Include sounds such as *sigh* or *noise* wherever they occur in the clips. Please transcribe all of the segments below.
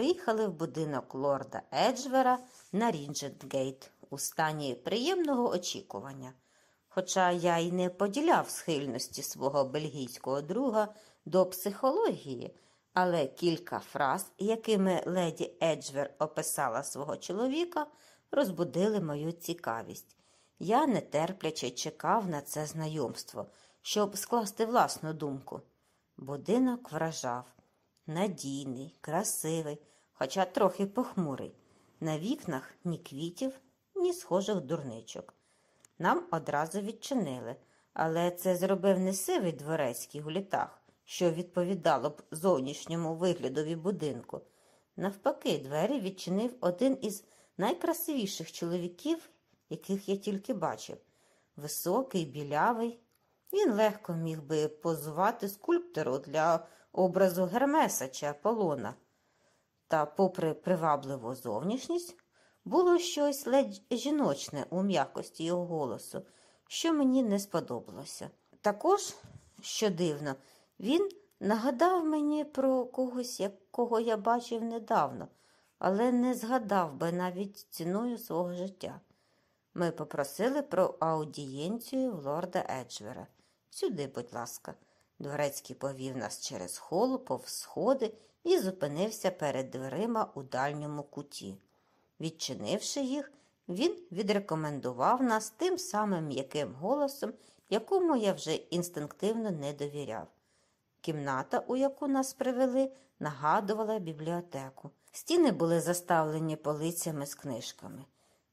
приїхали в будинок лорда Еджвера на Рінджентгейт у стані приємного очікування. Хоча я й не поділяв схильності свого бельгійського друга до психології, але кілька фраз, якими леді Еджвер описала свого чоловіка, розбудили мою цікавість. Я нетерпляче чекав на це знайомство, щоб скласти власну думку. Будинок вражав надійний, красивий, хоча трохи похмурий. На вікнах ні квітів, ні схожих дурничок. Нам одразу відчинили, але це зробив не сивий дворецький у літах, що відповідало б зовнішньому виглядові будинку. Навпаки, двері відчинив один із найкрасивіших чоловіків, яких я тільки бачив. Високий, білявий. Він легко міг би позувати скульптору для образу Гермеса чи Аполлона. Та, попри привабливу зовнішність, було щось ледь жіночне у м'якості його голосу, що мені не сподобалося. Також, що дивно, він нагадав мені про когось, якого я бачив недавно, але не згадав би навіть ціною свого життя. Ми попросили про аудієнцію в лорда Еджвера. Сюди, будь ласка. Дворецький повів нас через холу, повз сходи і зупинився перед дверима у дальньому куті. Відчинивши їх, він відрекомендував нас тим самим м'яким голосом, якому я вже інстинктивно не довіряв. Кімната, у яку нас привели, нагадувала бібліотеку. Стіни були заставлені полицями з книжками.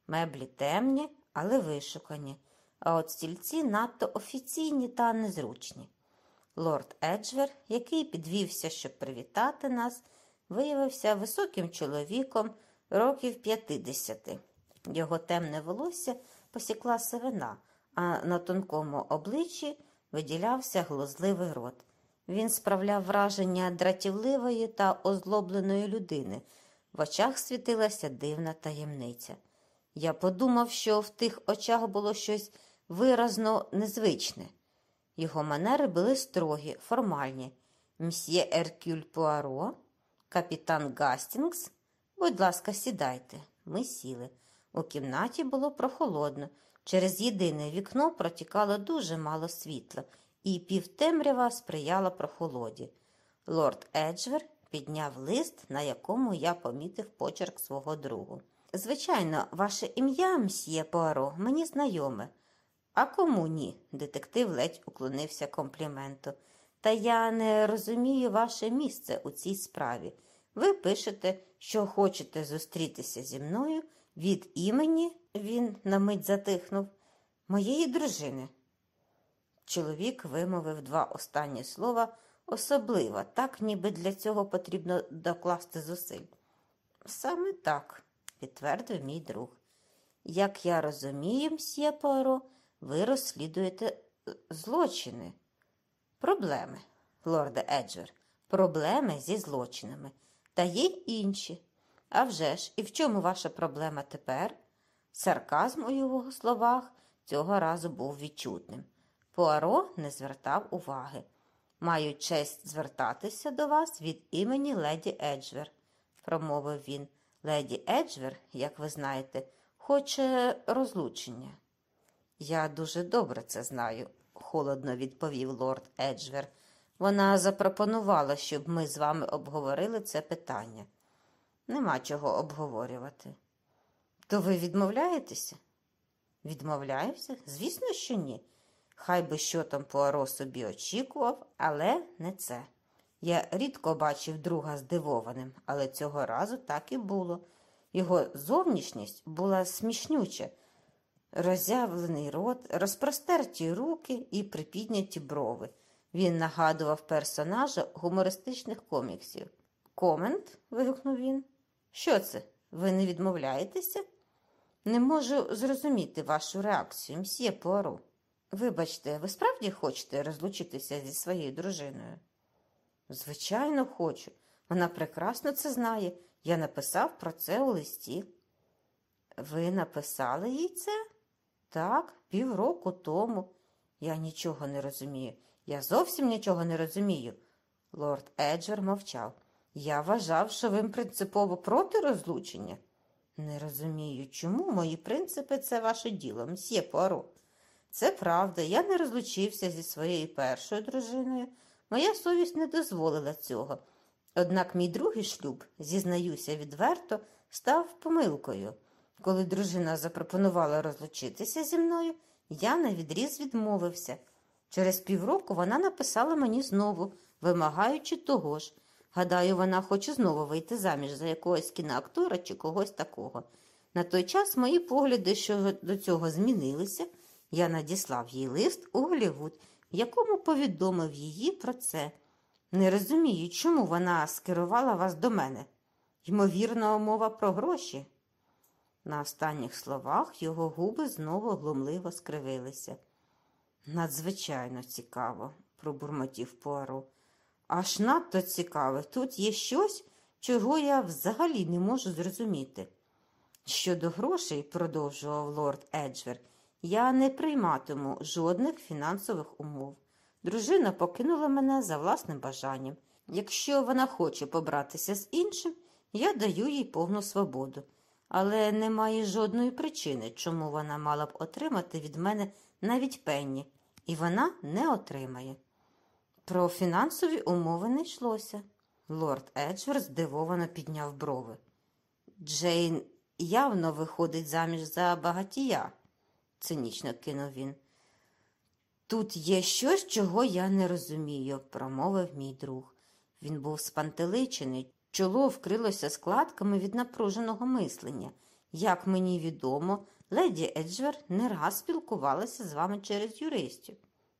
Меблі темні, але вишукані, а от стільці надто офіційні та незручні. Лорд Еджвер, який підвівся, щоб привітати нас, виявився високим чоловіком років 50. Його темне волосся посікла сивина, а на тонкому обличчі виділявся глузливий рот. Він справляв враження дратівливої та озлобленої людини. В очах світилася дивна таємниця. Я подумав, що в тих очах було щось виразно незвичне. Його манери були строгі, формальні. Мсьє Еркюль Пуаро, капітан Гастінгс, будь ласка, сідайте. Ми сіли. У кімнаті було прохолодно. Через єдине вікно протікало дуже мало світла, і півтемрява сприяла прохолоді. Лорд Еджвер підняв лист, на якому я помітив почерк свого другу. Звичайно, ваше ім'я, мсьє Пуаро, мені знайоме. А кому ні? Детектив ледь уклонився компліменту. Та я не розумію ваше місце у цій справі. Ви пишете, що хочете зустрітися зі мною від імені, він на мить затихнув, моєї дружини. Чоловік вимовив два останні слова особливо, так ніби для цього потрібно докласти зусиль. Саме так, підтвердив мій друг. Як я розумію, мсьє Поро, ви розслідуєте злочини. Проблеми, лорде Еджер, проблеми зі злочинами. Та є й інші. А вже ж, і в чому ваша проблема тепер? Сарказм у його словах цього разу був відчутним. Пуаро не звертав уваги. Маю честь звертатися до вас від імені леді Еджвер, промовив він. Леді Еджвер, як ви знаєте, хоче розлучення. Я дуже добре це знаю, холодно відповів лорд Еджвер. Вона запропонувала, щоб ми з вами обговорили це питання. Нема чого обговорювати. То ви відмовляєтеся? Відмовляюся? Звісно, що ні. Хай би що там Пуаро собі очікував, але не це. Я рідко бачив друга здивованим, але цього разу так і було. Його зовнішність була смішнюча, роззявлений рот, розпростерті руки і припідняті брови. Він нагадував персонажа гумористичних коміксів. Комент? вигукнув він. Що це? Ви не відмовляєтеся? Не можу зрозуміти вашу реакцію, мсьє Пуаро. Вибачте, ви справді хочете розлучитися зі своєю дружиною? Звичайно, хочу. Вона прекрасно це знає. Я написав про це у листі. Ви написали їй це? Так, півроку тому. Я нічого не розумію. Я зовсім нічого не розумію. Лорд Еджер мовчав. Я вважав, що ви принципово проти розлучення. Не розумію, чому мої принципи це ваше діло, мсьє Пуаро. Це правда, я не розлучився зі своєю першою дружиною. Моя совість не дозволила цього. Однак мій другий шлюб, зізнаюся відверто, став помилкою. Коли дружина запропонувала розлучитися зі мною, я на відріз відмовився. Через півроку вона написала мені знову, вимагаючи того ж. Гадаю, вона хоче знову вийти заміж за якогось кіноактора чи когось такого. На той час мої погляди щодо цього змінилися. Я надіслав їй лист у Голлівуд, в якому повідомив її про це. Не розумію, чому вона скерувала вас до мене. Ймовірно, мова про гроші. На останніх словах його губи знову глумливо скривилися. Надзвичайно цікаво, пробурмотів Пуаро. Аж надто цікаве. Тут є щось, чого я взагалі не можу зрозуміти. Щодо грошей, продовжував лорд Еджвер, я не прийматиму жодних фінансових умов. Дружина покинула мене за власним бажанням. Якщо вона хоче побратися з іншим, я даю їй повну свободу, але немає жодної причини, чому вона мала б отримати від мене навіть пенні, і вона не отримає. Про фінансові умови не йшлося. Лорд Еджвер здивовано підняв брови. Джейн явно виходить заміж за багатія, цинічно кинув він. Тут є щось, чого я не розумію, промовив мій друг. Він був спантеличений, чоло вкрилося складками від напруженого мислення. Як мені відомо, леді Еджвер не раз спілкувалася з вами через юристів.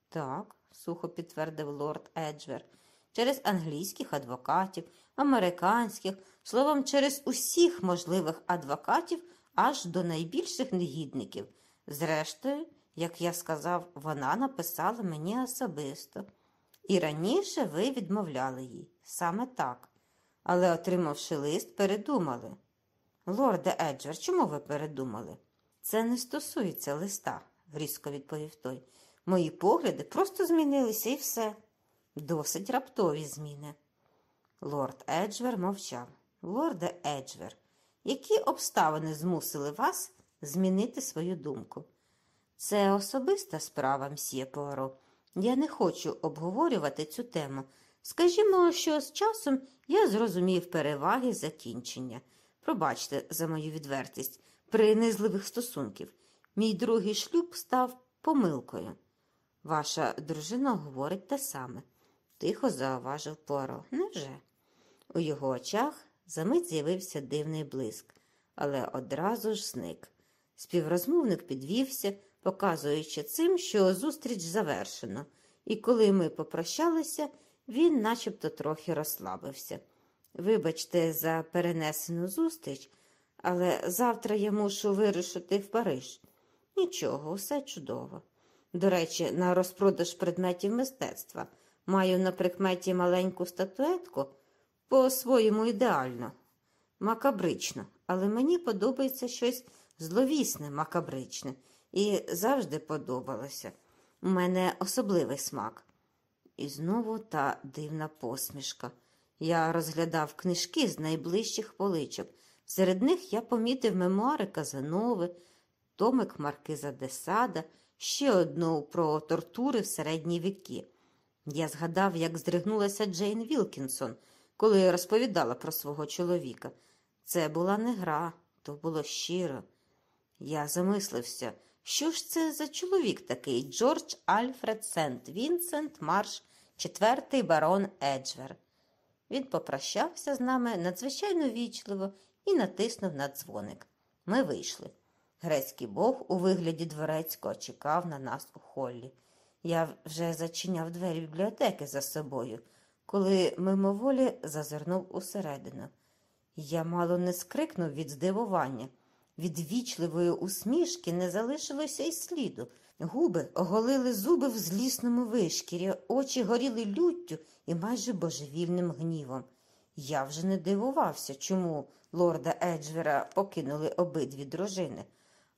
Так, сухо підтвердив лорд Еджвер, через англійських адвокатів, американських, словом, через усіх можливих адвокатів аж до найбільших негідників. Зрештою, як я сказав, вона написала мені особисто. І раніше ви відмовляли їй саме так. Але, отримавши лист, передумали. Лорде Еджвер, чому ви передумали? Це не стосується листа, різко відповів той. Мої погляди просто змінилися і все. Досить раптові зміни. Лорд Еджвер мовчав. Лорде Еджвер, які обставини змусили вас змінити свою думку? Це особиста справа, мсьє Пуаро. Я не хочу обговорювати цю тему. Скажімо, що з часом я зрозумів переваги закінчення. Пробачте за мою відвертість, принизливих стосунків. Мій другий шлюб став помилкою. Ваша дружина говорить те саме, тихо зауважив Пуаро. Невже? У його очах замить з'явився дивний блиск, але одразу ж зник. Співрозмовник підвівся, показуючи цим, що зустріч завершено, і коли ми попрощалися, він начебто трохи розслабився. Вибачте, за перенесену зустріч, але завтра я мушу вирушити в Париж. Нічого, усе чудово. До речі, на розпродаж предметів мистецтва маю на прикметі маленьку статуетку по-своєму ідеально, макабрично, але мені подобається щось зловісне, макабричне, і завжди подобалося. У мене особливий смак. І знову та дивна посмішка. Я розглядав книжки з найближчих поличок. Серед них я помітив мемуари Казанови, томик Маркиза де Сада, ще одну про тортури в середні віки. Я згадав, як здригнулася Джейн Вілкінсон, коли розповідала про свого чоловіка. Це була не гра, то було щиро. Я замислився, що ж це за чоловік такий Джордж Альфред Сент Вінсент Марш, четвертий барон Еджвер. Він попрощався з нами надзвичайно вічливо і натиснув на дзвоник. Ми вийшли. Грецький бог у вигляді дворецького чекав на нас у холлі. Я вже зачиняв двері бібліотеки за собою, коли мимоволі зазирнув усередину. Я мало не скрикнув від здивування. Від вічливої усмішки не залишилося й сліду. Губи оголили зуби в злісному вишкірі, очі горіли люттю і майже божевільним гнівом. Я вже не дивувався, чому лорда Еджвера покинули обидві дружини,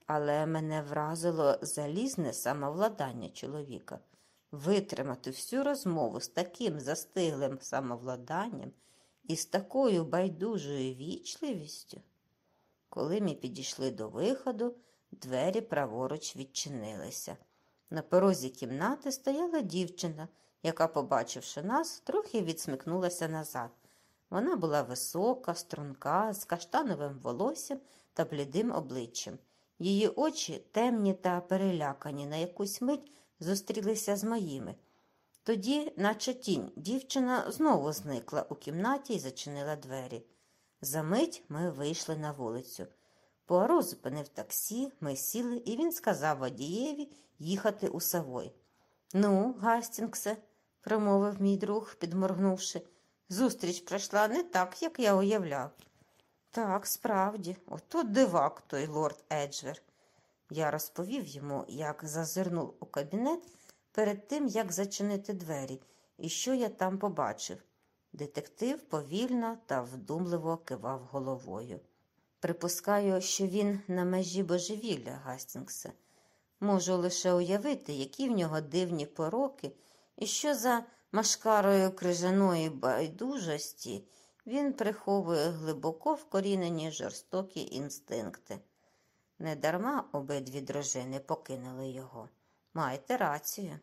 але мене вразило залізне самовладання чоловіка. Витримати всю розмову з таким застиглим самовладанням і з такою байдужою вічливістю. Коли ми підійшли до виходу, двері праворуч відчинилися. На порозі кімнати стояла дівчина, яка, побачивши нас, трохи відсмикнулася назад. Вона була висока, струнка, з каштановим волоссям та блідим обличчям. Її очі, темні та перелякані, на якусь мить зустрілися з моїми. Тоді, наче тінь, дівчина знову зникла у кімнаті і зачинила двері. За мить ми вийшли на вулицю. Пуаро зупинив таксі, ми сіли, і він сказав водієві їхати у Савой. Ну, Гастінгсе, промовив мій друг, підморгнувши, зустріч пройшла не так, як я уявляв. Так, справді, ото дивак той лорд Еджвер. Я розповів йому, як зазирнув у кабінет перед тим, як зачинити двері, і що я там побачив. Детектив повільно та вдумливо кивав головою. Припускаю, що він на межі божевілля, Гастінгсе. Можу лише уявити, які в нього дивні пороки, і що за машкарою крижаної байдужості він приховує глибоко вкорінені жорстокі інстинкти. Недарма обидві дружини покинули його. Маєте рацію.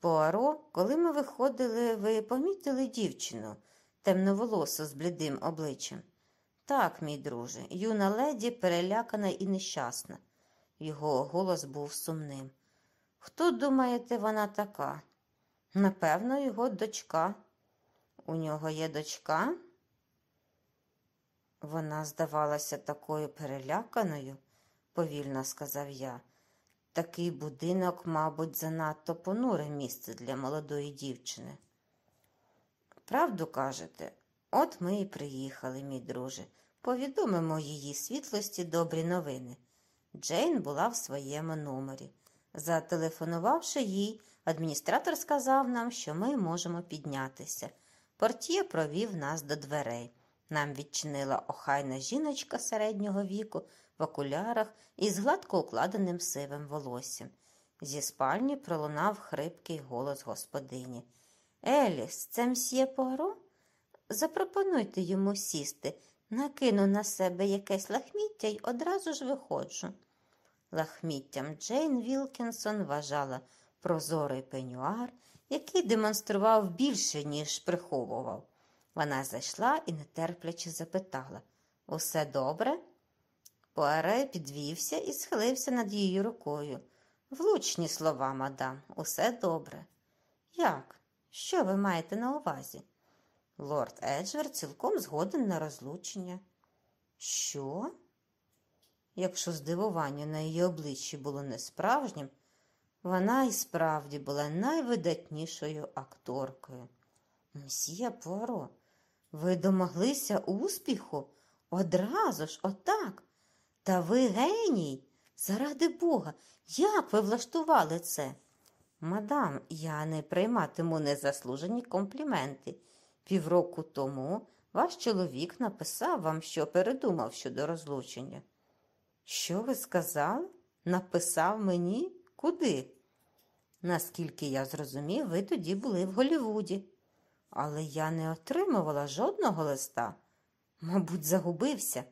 Пуаро, коли ми виходили, ви помітили дівчину, темноволосу з блідим обличчям. Так, мій друже, юна леді перелякана і нещасна. Його голос був сумним. Хто, думаєте, вона така? Напевно, його дочка. У нього є дочка? Вона здавалася такою переляканою, повільно сказав я. Такий будинок, мабуть, занадто понуре місце для молодої дівчини. Правду кажете, от ми і приїхали, мій друже. Повідомимо її світлості добрі новини. Джейн була в своєму номері. Зателефонувавши їй, адміністратор сказав нам, що ми можемо піднятися. Портє провів нас до дверей. Нам відчинила охайна жіночка середнього віку в окулярах із гладко укладеним сивим волоссям. Зі спальні пролунав хрипкий голос господині. Еліс, це мсьє Пуаро? Запропонуйте йому сісти, накину на себе якесь лахміття й одразу ж виходжу. Лахміттям Джейн Вілкінсон вважала прозорий пенюар, який демонстрував більше, ніж приховував. Вона зайшла і нетерпляче запитала Усе добре? Пуаре підвівся і схилився над її рукою. Влучні слова, мадам, усе добре. Як? Що ви маєте на увазі? Лорд Еджвер цілком згоден на розлучення. Що? Якщо здивування на її обличчі було несправжнім, вона і справді була найвидатнішою акторкою. Мсьє Поро, ви домоглися успіху? Одразу ж, отак. Та ви геній. Заради Бога, як ви влаштували це? Мадам, я не прийматиму незаслужені компліменти. Півроку тому ваш чоловік написав вам, що передумав щодо розлучення. Що ви сказали? Написав мені? Куди? Наскільки я зрозумів, ви тоді були в Голівуді. Але я не отримувала жодного листа. Мабуть, загубився.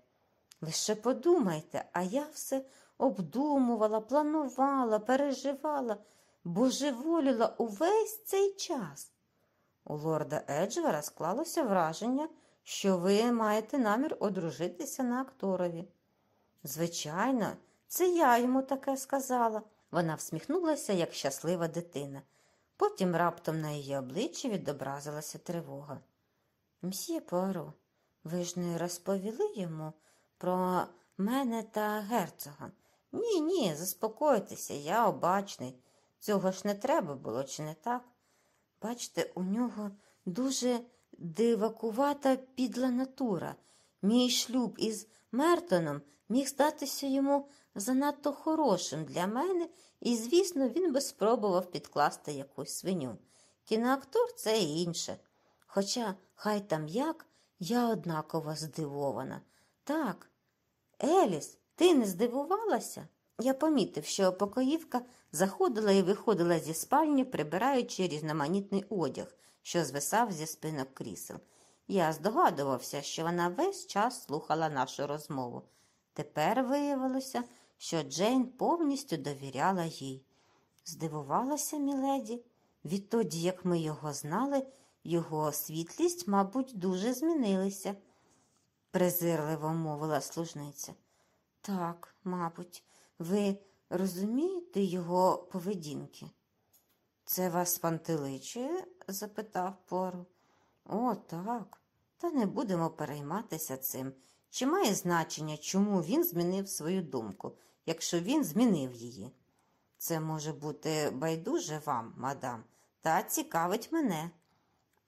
Лише подумайте, а я все обдумувала, планувала, переживала, божеволіла увесь цей час. У лорда Еджвера склалося враження, що ви маєте намір одружитися на акторові. Звичайно, це я йому таке сказала. Вона всміхнулася, як щаслива дитина. Потім раптом на її обличчі відобразилася тривога. Мсьє Пуаро, ви ж не розповіли йому про мене та герцога? Ні, ні, заспокойтеся, я обачний. Цього ж не треба було, чи не так? Бачите, у нього дуже дивакувата підла натура. Мій шлюб із Мертоном міг статися йому занадто хорошим для мене, і, звісно, він би спробував підкласти якусь свиню. Кіноактор це інше. Хоча, хай там як, я однаково здивована. Так, Еліс, ти не здивувалася? Я помітив, що покоївка заходила і виходила зі спальні, прибираючи різноманітний одяг, що звисав зі спинок крісел. Я здогадувався, що вона весь час слухала нашу розмову. Тепер виявилося, що Джейн повністю довіряла їй. Здивувалася міледі. Відтоді, як ми його знали, його світлість, мабуть, дуже змінилися, презирливо мовила служниця. Так, мабуть, ви розумієте його поведінки? Це вас пантеличує? запитав Пору. О, так. Та не будемо перейматися цим. Чи має значення, чому він змінив свою думку, якщо він змінив її? Це може бути байдуже вам, мадам, та цікавить мене.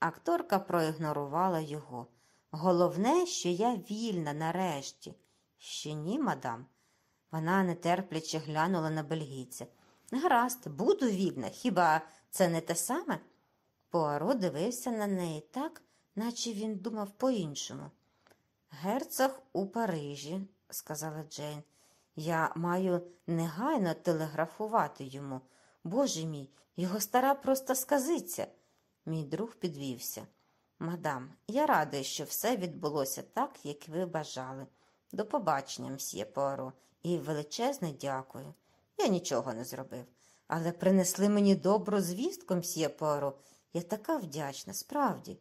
Акторка проігнорувала його. Головне, що я вільна нарешті. Ще ні, мадам. Вона нетерпляче глянула на бельгійця. Гаразд, буду вільна. Хіба це не те саме? Пуаро дивився на неї так, наче він думав по-іншому. Герцог у Парижі, сказала Джейн. Я маю негайно телеграфувати йому. Боже мій, його стара просто сказиться. Мій друг підвівся. Мадам, я радий, що все відбулося так, як ви бажали. До побачення, мсьє Пуаро, і величезне дякую. Я нічого не зробив. Але принесли мені добру звістку, мсьє Пуаро. Я така вдячна, справді.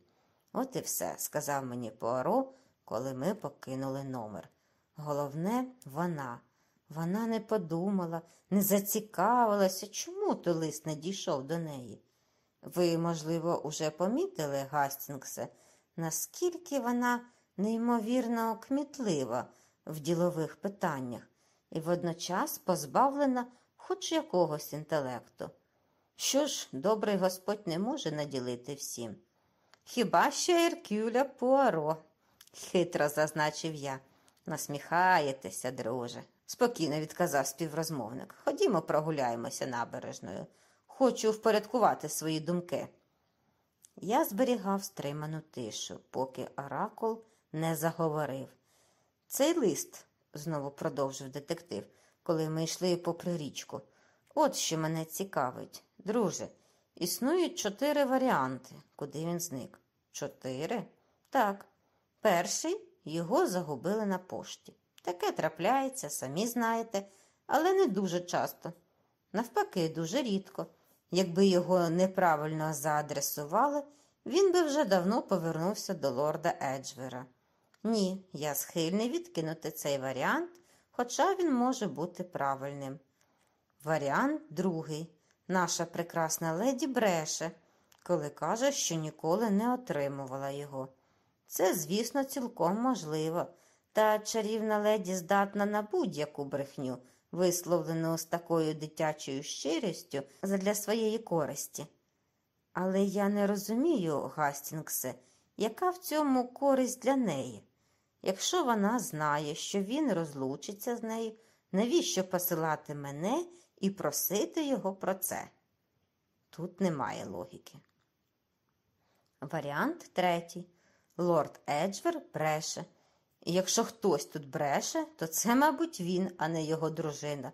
От і все, сказав мені Пуаро, коли ми покинули номер. Головне, вона. Вона не подумала, не зацікавилася, чому той лист не дійшов до неї. Ви, можливо, уже помітили, Гастінгсе, наскільки вона неймовірно кмітлива в ділових питаннях і водночас позбавлена хоч якогось інтелекту. Що ж, добрий Господь не може наділити всім. Хіба що Еркюля Пуаро, хитро зазначив я. Насміхаєтеся, друже, спокійно відказав співрозмовник. Ходімо, прогуляємося набережною. Хочу впорядкувати свої думки. Я зберігав стриману тишу, поки оракул не заговорив. Цей лист, знову продовжив детектив, коли ми йшли попри річку. От що мене цікавить. Друже, існують чотири варіанти, куди він зник. Чотири? Так. Перший його загубили на пошті. Таке трапляється, самі знаєте, але не дуже часто. Навпаки, дуже рідко. Якби його неправильно заадресували, він би вже давно повернувся до лорда Еджвера. Ні, я схильний відкинути цей варіант, хоча він може бути правильним. Варіант другий. Наша прекрасна леді бреше, коли каже, що ніколи не отримувала його. Це, звісно, цілком можливо, та чарівна леді здатна на будь-яку брехню, висловлену з такою дитячою щирістю задля своєї користі. Але я не розумію, Гастінгсе, яка в цьому користь для неї. Якщо вона знає, що він розлучиться з нею, навіщо посилати мене і просити його про це? Тут немає логіки. Варіант третій. Лорд Еджвер бреше. І якщо хтось тут бреше, то це, мабуть, він, а не його дружина.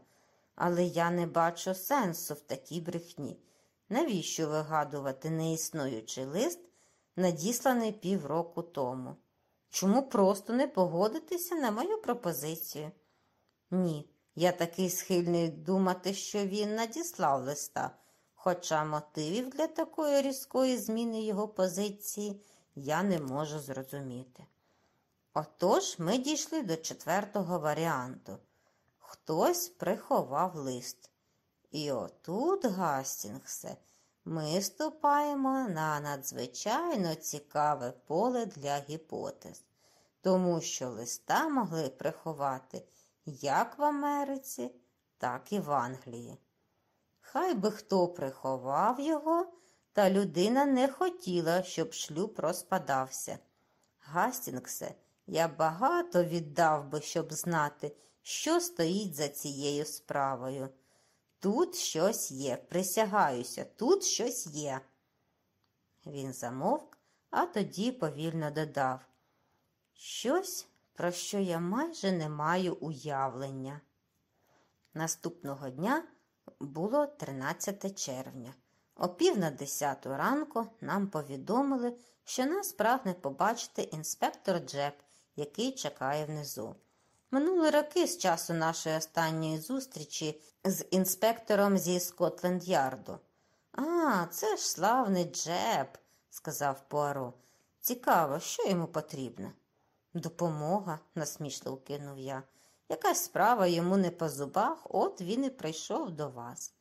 Але я не бачу сенсу в такій брехні. Навіщо вигадувати неіснуючий лист, надісланий півроку тому? Чому просто не погодитися на мою пропозицію? Ні, я такий схильний думати, що він надіслав листа, хоча мотивів для такої різкої зміни його позиції я не можу зрозуміти. Отож ми дійшли до четвертого варіанту. Хтось приховав лист. І отут, Гастінгсе, ми ступаємо на надзвичайно цікаве поле для гіпотез, тому що листа могли приховати як в Америці, так і в Англії. Хай би хто приховав його, та людина не хотіла, щоб шлюб розпадався. Гастінгсе, я багато віддав би, щоб знати, що стоїть за цією справою. Тут щось є, присягаюся, тут щось є. Він замовк, а тоді повільно додав щось, про що я майже не маю уявлення. Наступного дня було 13 червня. О пів на десяту ранку нам повідомили, що нас прагне побачити інспектор Джеб, який чекає внизу. Минули роки з часу нашої останньої зустрічі з інспектором зі Скотленд-Ярду. А, це ж славний Джеб, сказав Пуаро. Цікаво, що йому потрібно. Допомога, насмішливо кинув я. Якась справа йому не по зубах, от він і прийшов до вас.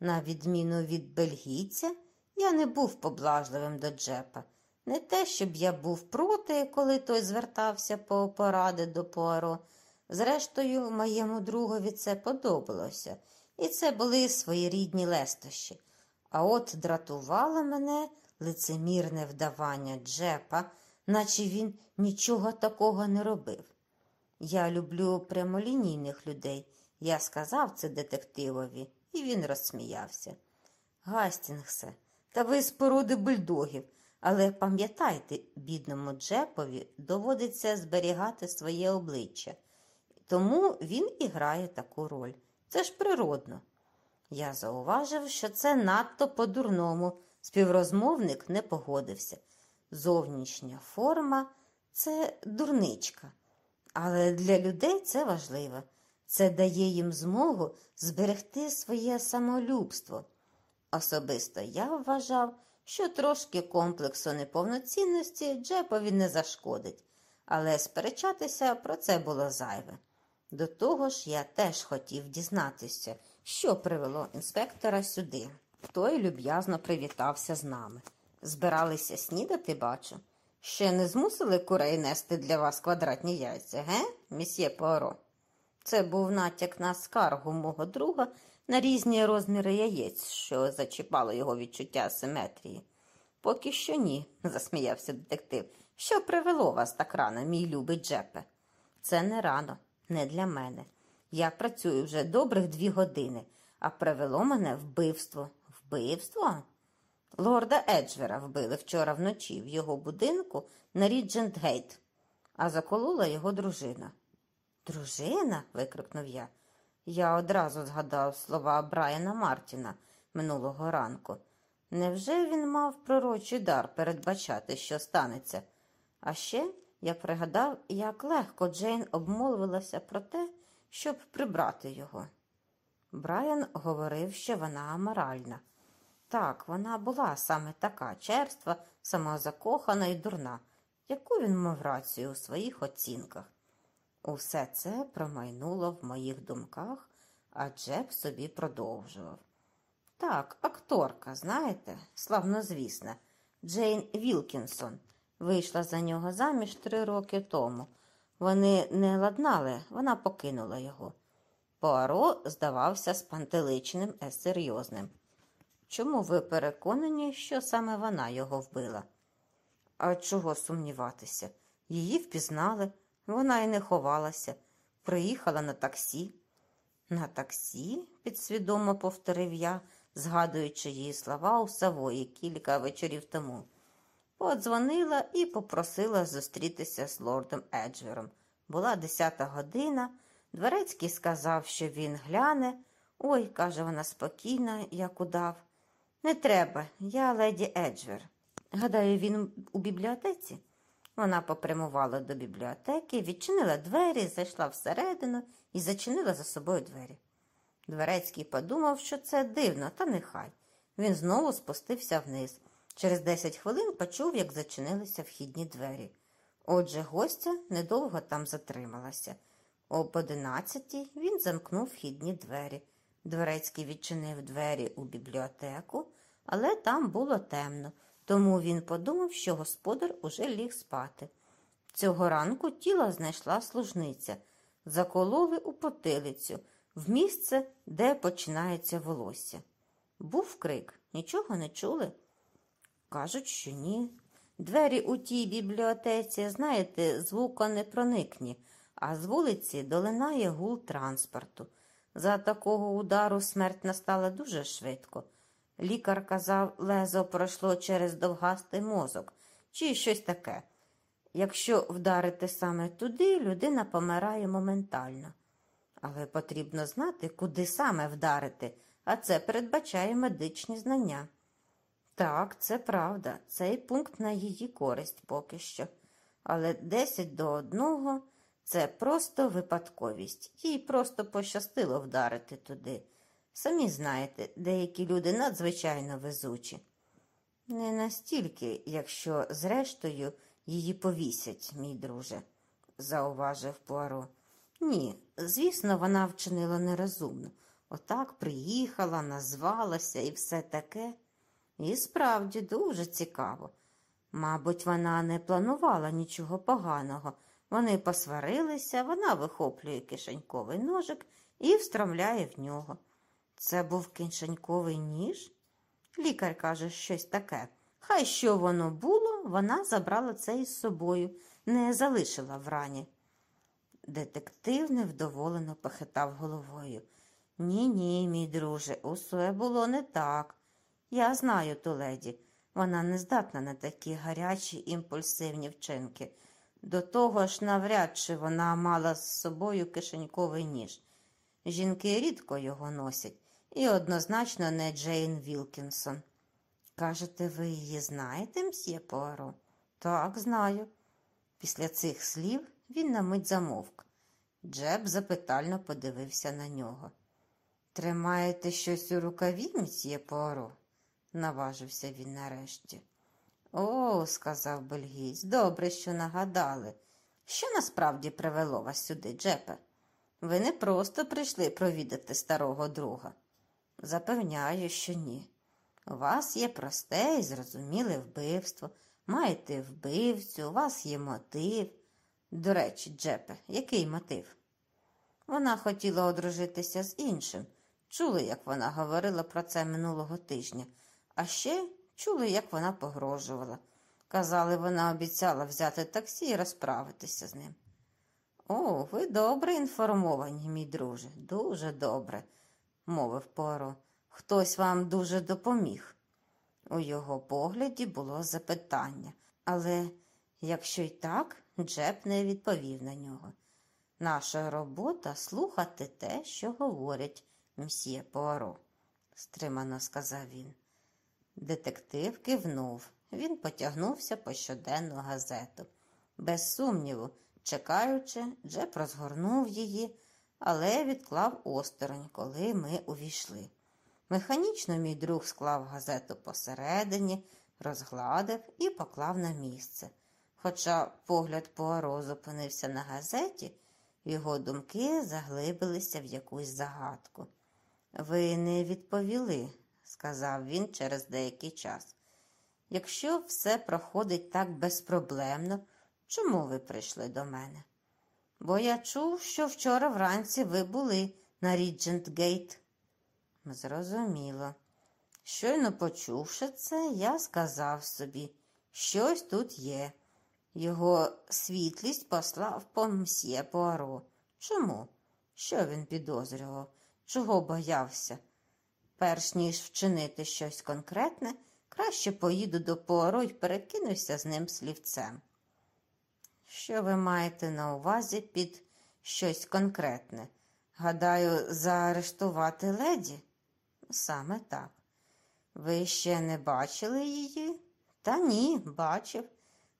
На відміну від бельгійця, я не був поблажливим до Джепа. Не те, щоб я був проти, коли той звертався по поради до Пуаро. Зрештою, моєму другові це подобалося, і це були своєрідні лестощі. А от дратувало мене лицемірне вдавання Джепа, наче він нічого такого не робив. Я люблю прямолінійних людей. Я сказав це детективові, і він розсміявся. Гастінгсе, та ви з породи бульдогів, але пам'ятайте, бідному Джепові доводиться зберігати своє обличчя, тому він і грає таку роль. Це ж природно. Я зауважив, що це надто по-дурному. Співрозмовник не погодився. Зовнішня форма це дурничка. Але для людей це важливо. Це дає їм змогу зберегти своє самолюбство. Особисто я вважав, що трошки комплексу неповноцінності Джепові не зашкодить, але сперечатися про це було зайве. До того ж, я теж хотів дізнатися, що привело інспектора сюди. Той люб'язно привітався з нами. Збиралися снідати, бачу. Ще не змусили курей нести для вас квадратні яйця, ге, місьє Пуаро? Це був натяк на скаргу мого друга на різні розміри яєць, що зачіпало його відчуття симетрії. Поки що ні, *laughs* засміявся детектив. Що привело вас так рано, мій любий Джепе? Це не рано, не для мене. Я працюю вже добрих дві години, а привело мене вбивство. Вбивство? Лорда Еджвера вбили вчора вночі в його будинку на Ріджент Гейт, а заколола його дружина. Дружина? викрикнув я. Я одразу згадав слова Брайана Мартіна минулого ранку. Невже він мав пророчий дар передбачати, що станеться? А ще я пригадав, як легко Джейн обмолвилася про те, щоб прибрати його. Брайан говорив, що вона аморальна. Так, вона була саме така черства, самозакохана і дурна, яку він мав рацію у своїх оцінках. Усе це промайнуло в моїх думках, а Джеб собі продовжував. Так, акторка, знаєте, славнозвісна, Джейн Вілкінсон вийшла за нього заміж три роки тому. Вони не ладнали, вона покинула його. Пуаро здавався спантеличним і серйозним. Чому ви переконані, що саме вона його вбила? А чого сумніватися? Її впізнали, вона й не ховалася, приїхала на таксі. На таксі, підсвідомо повторив я, згадуючи її слова у Савої кілька вечорів тому. Подзвонила і попросила зустрітися з лордом Еджвером. Була десята година. Дворецький сказав, що він гляне. Ой, каже вона спокійно, як удав. Не треба, я леді Еджвер. Гадаю, він у бібліотеці. Вона попрямувала до бібліотеки, відчинила двері, зайшла всередину і зачинила за собою двері. Дворецький подумав, що це дивно, та нехай. Він знову спустився вниз. Через десять хвилин почув, як зачинилися вхідні двері. Отже, гостя недовго там затрималася. Об одинадцятій він замкнув вхідні двері. Дворецький відчинив двері у бібліотеку, але там було темно, тому він подумав, що господар уже ліг спати. Цього ранку тіло знайшла служниця, закололи у потилицю, в місце, де починається волосся. Був крик, нічого не чули? Кажуть, що ні. Двері у тій бібліотеці, знаєте, звука не проникні, а з вулиці долинає гул транспорту. За такого удару смерть настала дуже швидко. Лікар казав, лезо пройшло через довгастий мозок чи щось таке. Якщо вдарити саме туди, людина помирає моментально. Але потрібно знати, куди саме вдарити, а це передбачає медичні знання. Так, це правда, цей пункт на її користь поки що. Але 10 до 1 – це просто випадковість. Їй просто пощастило вдарити туди. Самі знаєте, деякі люди надзвичайно везучі. Не настільки, якщо, зрештою, її повісять, мій друже, зауважив Пуаро. Ні, звісно, вона вчинила нерозумно. Отак приїхала, назвалася і все таке. І справді дуже цікаво. Мабуть, вона не планувала нічого поганого. Вони посварилися, вона вихоплює кишеньковий ножик і встромляє в нього. Це був кишеньковий ніж? Лікар каже щось таке. Хай що воно було, вона забрала це із собою, не залишила в рані. Детектив невдоволено похитав головою. Ні, ні, мій друже, усе було не так. Я знаю ту леді. Вона не здатна на такі гарячі імпульсивні вчинки. До того ж, навряд чи вона мала з собою кишеньковий ніж. Жінки рідко його носять, і однозначно не Джейн Вілкінсон. Кажете, ви її знаєте, мсьє Пуаро? Так, знаю. Після цих слів він на мить замовк. Джеб запитально подивився на нього. Тримаєте щось у рукаві, мсьє Пуаро? наважився він нарешті. О, сказав бельгійць, добре, що нагадали. Що насправді привело вас сюди, Джепе? Ви не просто прийшли провідати старого друга. Запевняю, що ні. У вас є просте і зрозуміле вбивство, маєте вбивцю, у вас є мотив. До речі, Джепе, який мотив? Вона хотіла одружитися з іншим. Чули, як вона говорила про це минулого тижня, а ще чули, як вона погрожувала. Казали, вона обіцяла взяти таксі і розправитися з ним. О, ви добре інформовані, мій друже, дуже добре, мовив Поро. Хтось вам дуже допоміг. У його погляді було запитання, але якщо й так, Джеб не відповів на нього. Наша робота слухати те, що говорять мсьє Пуаро», – стримано сказав він. Детектив кивнув. Він потягнувся по щоденну газету. Без сумніву, чекаючи, Джеб розгорнув її, але відклав осторонь, коли ми увійшли. Механічно мій друг склав газету посередині, розгладив і поклав на місце. Хоча погляд Пуаро зупинився на газеті, його думки заглибилися в якусь загадку. Ви не відповіли, сказав він через деякий час. Якщо все проходить так безпроблемно, чому ви прийшли до мене? Бо я чув, що вчора вранці ви були на Ріджент Гейт. Зрозуміло. Щойно почувши це, я сказав собі, щось тут є. Його світлість послав по мсьє Пуаро. Чому? Що він підозрював? Чого боявся? Перш ніж вчинити щось конкретне, краще поїду до Пуаро і перекинуся з ним слівцем. Що ви маєте на увазі під щось конкретне? Гадаю, заарештувати леді? Саме так. Ви ще не бачили її? Та ні, бачив.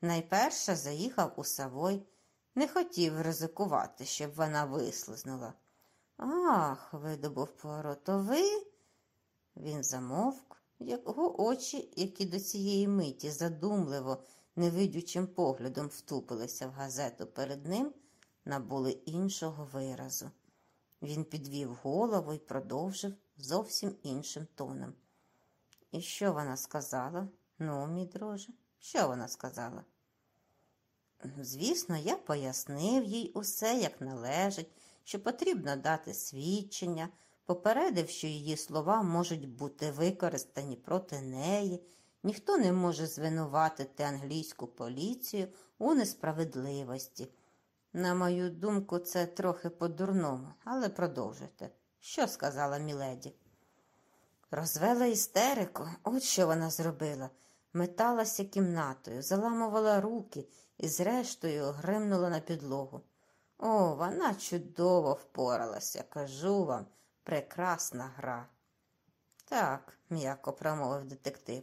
Найперше заїхав у Савой, не хотів ризикувати, щоб вона вислизнула. Ах, видобув Пуаро, то ви? Він замовк, його очі, які до цієї миті задумливо, невидючим поглядом втупилися в газету перед ним, набули іншого виразу. Він підвів голову і продовжив зовсім іншим тоном. І що вона сказала? Ну, мій друже, що вона сказала? Звісно, я пояснив їй усе, як належить, що потрібно дати свідчення, попередив, що її слова можуть бути використані проти неї, ніхто не може звинуватити англійську поліцію у несправедливості. На мою думку, це трохи по-дурному, але продовжуйте. Що сказала Міледі? Розвела істерику, от що вона зробила. Металася кімнатою, заламувала руки і, зрештою, гримнула на підлогу. О, вона чудово впоралася, кажу вам, прекрасна гра. Так, м'яко промовив детектив.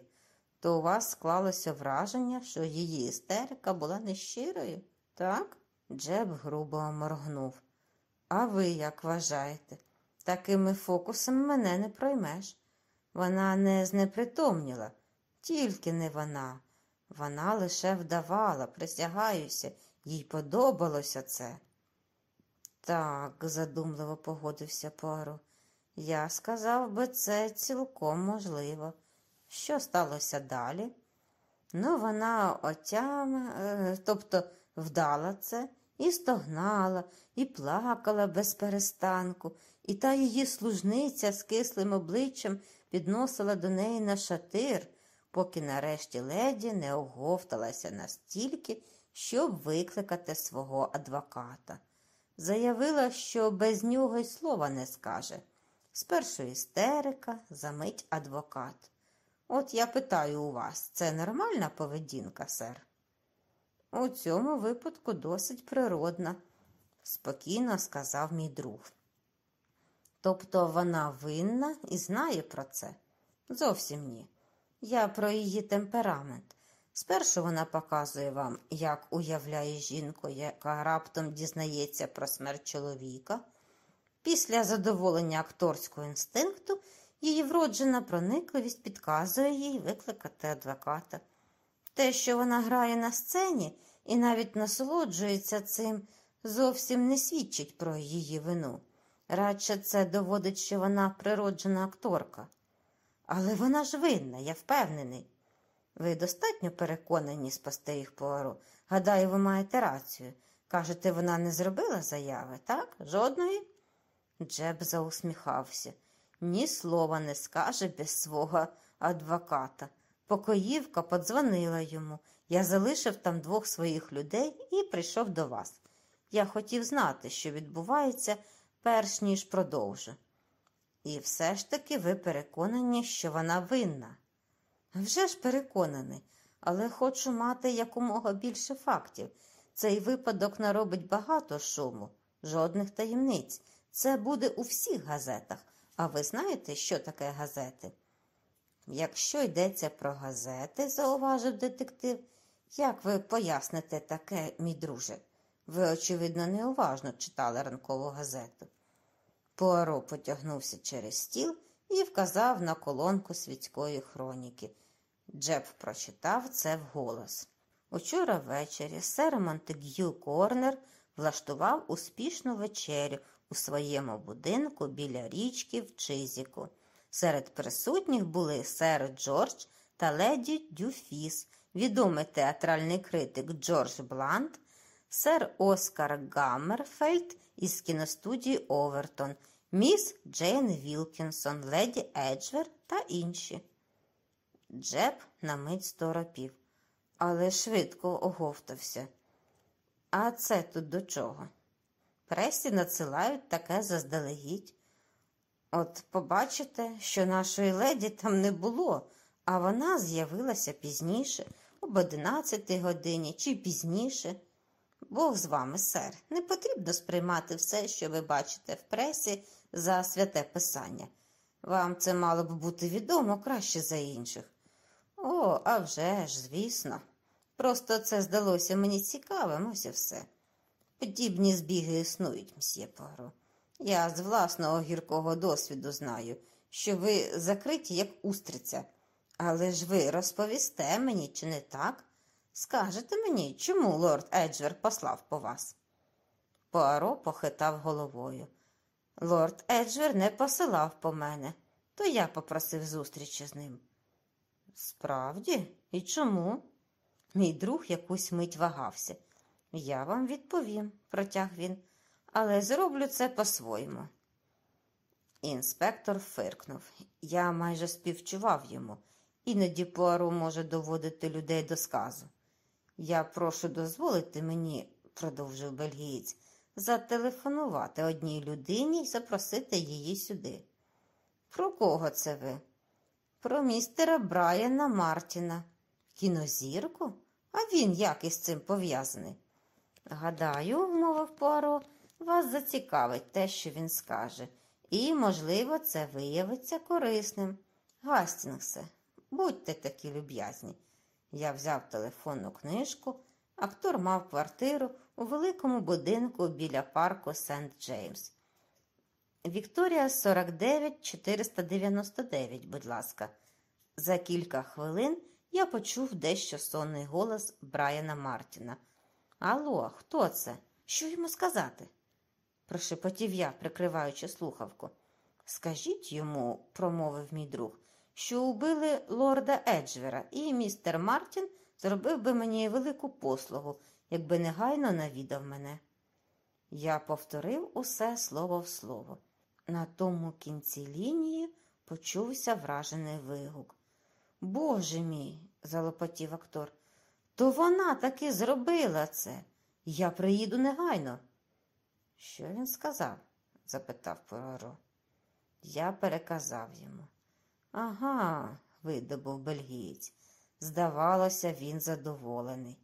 То у вас склалося враження, що її істерика була нещирою, так? Джеб грубо моргнув. А ви як вважаєте? Такими фокусами мене не проймеш. Вона не знепритомніла, тільки не вона. Вона лише вдавала, присягаюся, їй подобалося це. Так, задумливо погодився Пуаро. Я сказав би, це цілком можливо. Що сталося далі? Ну, вона отям, е, тобто вдала це, і стогнала, і плакала без перестанку, і та її служниця з кислим обличчям підносила до неї на шатир, поки нарешті леді не оговталася настільки, щоб викликати свого адвоката. Заявила, що без нього й слова не скаже. Спершу істерика, замить адвокат. От я питаю у вас, це нормальна поведінка, сер? У цьому випадку досить природна, спокійно сказав мій друг. Тобто вона винна і знає про це? Зовсім ні. Я про її темперамент. Спершу вона показує вам, як уявляє жінку, яка раптом дізнається про смерть чоловіка. Після задоволення акторського інстинкту її вроджена проникливість підказує їй викликати адвоката. Те, що вона грає на сцені і навіть насолоджується цим, зовсім не свідчить про її вину. Радше це доводить, що вона природжена акторка. Але вона ж винна, я впевнений. Ви достатньо переконані спасти їх Пуаро? Гадаю, ви маєте рацію. Кажете, вона не зробила заяви, так? Жодної? Джеб заусміхався. Ні слова не скаже без свого адвоката. Покоївка подзвонила йому. Я залишив там двох своїх людей і прийшов до вас. Я хотів знати, що відбувається, перш ніж продовжу. І все ж таки ви переконані, що вона винна. Вже ж переконаний, але хочу мати якомога більше фактів. Цей випадок наробить багато шуму, жодних таємниць. Це буде у всіх газетах. А ви знаєте, що таке газети? Якщо йдеться про газети, зауважив детектив, як ви поясните таке, мій друже? Ви, очевидно, неуважно читали ранкову газету. Пуаро потягнувся через стіл і вказав на колонку світської хроніки. Джеб прочитав це вголос. Учора ввечері сер Монтег'ю Корнер влаштував успішну вечерю у своєму будинку біля річки в Чизіку. Серед присутніх були сер Джордж та леді Дюфіс, відомий театральний критик Джордж Блант, сер Оскар Гаммерфельд із кіностудії Овертон, міс Джейн Вілкінсон, леді Еджвер та інші. Джеб на мить сторопів, але швидко оговтався. А це тут до чого? Пресі надсилають таке заздалегідь. От побачите, що нашої леді там не було, а вона з'явилася пізніше, об одинадцятій годині чи пізніше. Бог з вами, сер, не потрібно сприймати все, що ви бачите в пресі за святе писання. Вам це мало б бути відомо краще за інших. О, а вже ж, звісно. Просто це здалося мені цікавим, ось і все. Подібні збіги існують, мсьє Пуаро. Я з власного гіркого досвіду знаю, що ви закриті, як устриця. Але ж ви розповісте мені, чи не так? Скажете мені, чому лорд Еджвер послав по вас? Пуаро похитав головою. Лорд Еджвер не посилав по мене, то я попросив зустрічі з ним. Справді, і чому? Мій друг якусь мить вагався. Я вам відповім, протяг він, але зроблю це по-своєму. Інспектор фиркнув. Я майже співчував йому. Іноді Пуаро може доводити людей до сказу. Я прошу дозволити мені, продовжив бельгієць, зателефонувати одній людині і запросити її сюди. Про кого це ви? Про містера Брайана Мартіна. Кінозірку? А він як із цим пов'язаний? Гадаю, мовив Пуаро, вас зацікавить те, що він скаже, і, можливо, це виявиться корисним. Гастінгсе, будьте такі люб'язні. Я взяв телефонну книжку. Актор мав квартиру у великому будинку біля парку Сент-Джеймс. Вікторія 49 499, будь ласка. За кілька хвилин я почув дещо сонний голос Брайана Мартіна. Алло, хто це? Що йому сказати? прошепотів я, прикриваючи слухавку. Скажіть йому, промовив мій друг, що убили лорда Еджвера, і містер Мартін зробив би мені велику послугу, якби негайно навідав мене. Я повторив усе слово в слово. На тому кінці лінії почувся вражений вигук. Боже мій, залопотів актор, то вона таки зробила це. Я приїду негайно. Що він сказав? запитав Пороро. Я переказав йому. Ага, видобув бельгієць. Здавалося, він задоволений.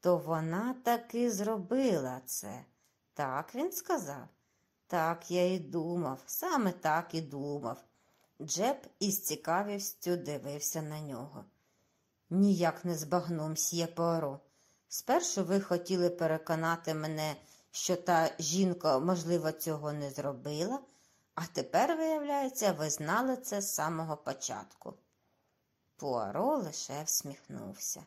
То вона таки зробила це. Так він сказав. Так я і думав, саме так і думав. Джеб із цікавістю дивився на нього. Ніяк не збагнув мсьє Пуаро. Спершу ви хотіли переконати мене, що та жінка, можливо, цього не зробила, а тепер, виявляється, ви знали це з самого початку. Пуаро лише всміхнувся.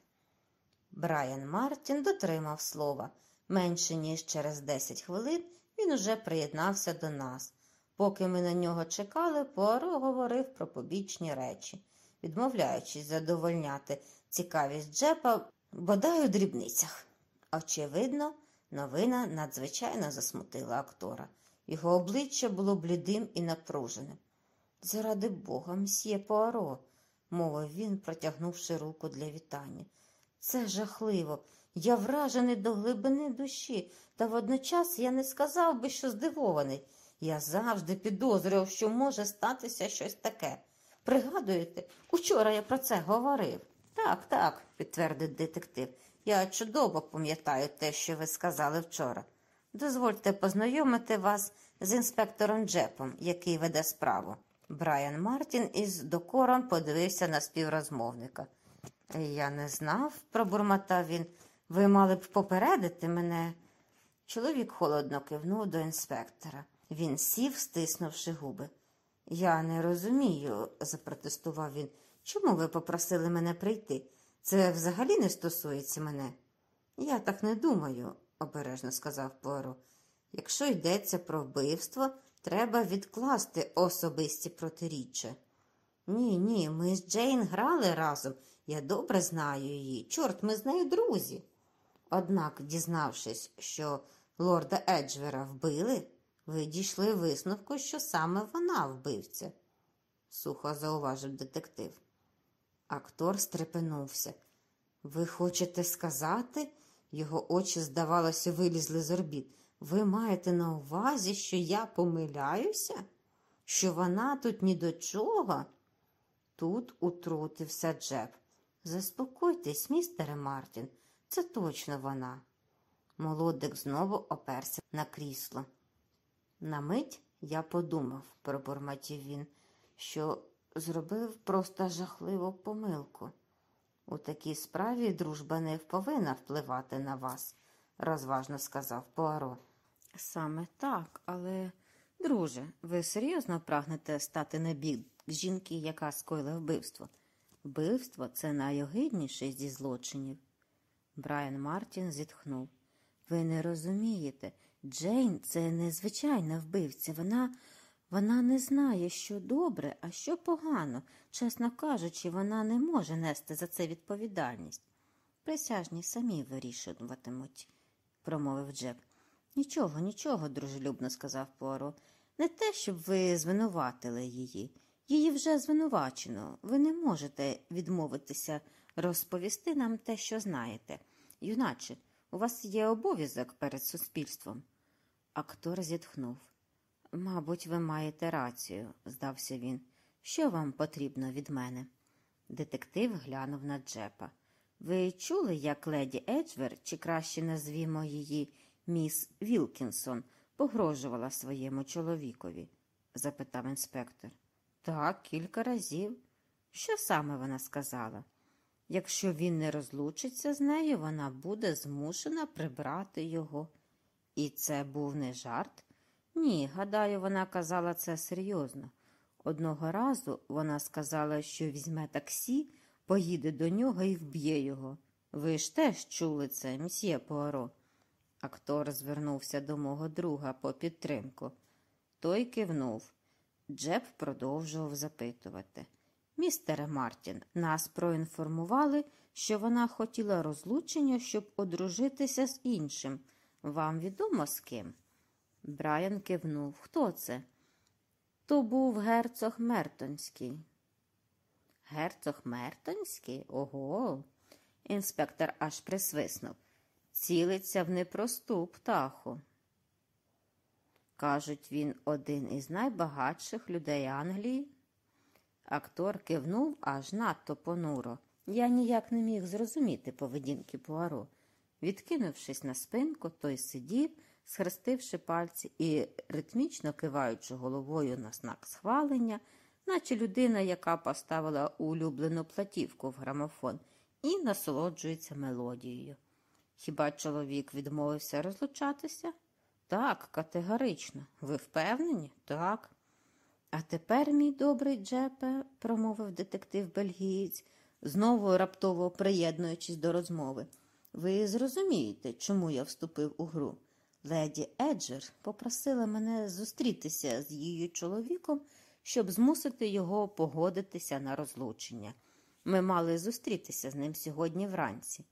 Брайан Мартін дотримав слова. Менше ніж через 10 хвилин він уже приєднався до нас. Поки ми на нього чекали, Пуаро говорив про побічні речі, відмовляючись задовольняти цікавість Джепа бодай у дрібницях. Очевидно, новина надзвичайно засмутила актора. Його обличчя було блідим і напруженим. Заради бога, мсьє Пуаро, мовив він, протягнувши руку для вітання. Це жахливо. Я вражений до глибини душі, та водночас я не сказав би, що здивований. Я завжди підозрював, що може статися щось таке. Пригадуєте, учора я про це говорив. Так, так, підтвердив детектив. Я чудово пам'ятаю те, що ви сказали вчора. Дозвольте познайомити вас з інспектором Джепом, який веде справу. Брайан Мартін із докором подивився на співрозмовника. Я не знав, пробурмотав він. Ви мали б попередити мене. Чоловік холодно кивнув до інспектора. Він сів, стиснувши губи. Я не розумію, запротестував він. Чому ви попросили мене прийти? Це взагалі не стосується мене. Я так не думаю, обережно сказав Поро. Якщо йдеться про вбивство, треба відкласти особисті протиріччя. Ні, ні, ми з Джейн грали разом. Я добре знаю її. Чорт, ми з нею друзі. Однак, дізнавшись, що лорда Еджвера вбили, ви дійшли висновку, що саме вона вбивця, сухо зауважив детектив. Актор стрепенувся. Ви хочете сказати? Його очі, здавалося, вилізли з орбіт. Ви маєте на увазі, що я помиляюся? Що вона тут ні до чого? Тут утрутився Джеб. Заспокойтесь, містере Мартін, це точно вона. Молодик знову оперся на крісло. На мить я подумав, пробурмотів він, що зробив просто жахливу помилку. У такій справі дружба не повинна впливати на вас, розважно сказав Пуаро. Саме так, але, друже, ви серйозно прагнете стати на бік жінки, яка скоїла вбивство? Вбивство це найогидніший зі злочинів. Брайан Мартін зітхнув. Ви не розумієте, Джейн це незвичайна вбивця. Вона вона не знає, що добре, а що погано. Чесно кажучи, вона не може нести за це відповідальність. Присяжні самі вирішуватимуть, промовив Джеб. Нічого, нічого, дружелюбно сказав Пуаро. Не те, щоб ви звинуватили її. Її вже звинувачено. Ви не можете відмовитися розповісти нам те, що знаєте. Юначе, у вас є обов'язок перед суспільством. Актор зітхнув. Мабуть, ви маєте рацію, здався він. Що вам потрібно від мене? Детектив глянув на Джепа. Ви чули, як леді Еджвер, чи краще назвімо її міс Вілкінсон, погрожувала своєму чоловікові? запитав інспектор. Так, кілька разів. Що саме вона сказала? Якщо він не розлучиться з нею, вона буде змушена прибрати його. І це був не жарт? Ні, гадаю, вона казала це серйозно. Одного разу вона сказала, що візьме таксі, поїде до нього і вб'є його. Ви ж теж чули це, мсьє Пуаро. Актор звернувся до мого друга по підтримку. Той кивнув. Джеб продовжував запитувати. Містере Мартін, нас проінформували, що вона хотіла розлучення, щоб одружитися з іншим. Вам відомо з ким? Брайан кивнув. Хто це? То був герцог Мертонський. Герцог Мертонський? Ого. Інспектор аж присвиснув. Цілиться в непросту птаху. Кажуть, він один із найбагатших людей Англії. Актор кивнув аж надто понуро. Я ніяк не міг зрозуміти поведінки Пуаро. Відкинувшись на спинку, той сидів, схрестивши пальці і ритмічно киваючи головою на знак схвалення, наче людина, яка поставила улюблену платівку в грамофон і насолоджується мелодією. Хіба чоловік відмовився розлучатися? Так, категорично. Ви впевнені? Так. А тепер, мій добрий Джепе, промовив детектив бельгієць, знову раптово приєднуючись до розмови. Ви зрозумієте, чому я вступив у гру. Леді Еджер попросила мене зустрітися з її чоловіком, щоб змусити його погодитися на розлучення. Ми мали зустрітися з ним сьогодні вранці.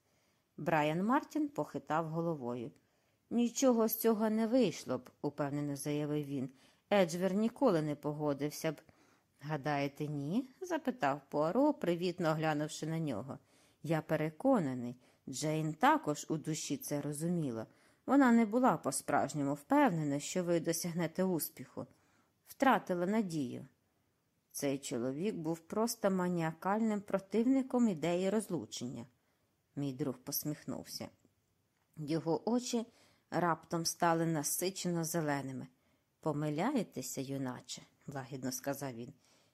Брайан Мартін похитав головою. Нічого з цього не вийшло б, упевнено заявив він. Еджвер ніколи не погодився б. Гадаєте, ні? запитав Пуаро, привітно глянувши на нього. Я переконаний, Джейн також у душі це розуміла. Вона не була по-справжньому впевнена, що ви досягнете успіху. Втратила надію. Цей чоловік був просто маніакальним противником ідеї розлучення. Мій друг посміхнувся. Його очі раптом стали насичено зеленими. Помиляєтеся, юначе, лагідно сказав він.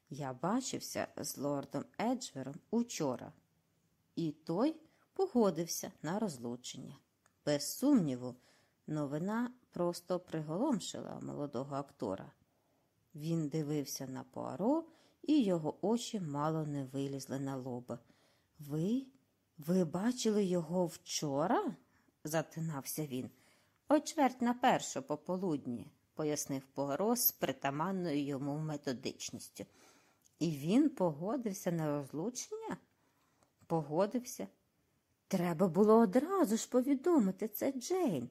Я бачився з лордом Еджвером учора, і той погодився на розлучення. Без сумніву, новина просто приголомшила молодого актора. Він дивився на Пуаро, і його очі мало не вилізли на лоба. Ви? Ви бачили його вчора? затинався він. О чверть на першу пополудні, пояснив Пуаро з притаманною йому методичністю. І він погодився на розлучення? Погодився. Треба було одразу ж повідомити це Джейн,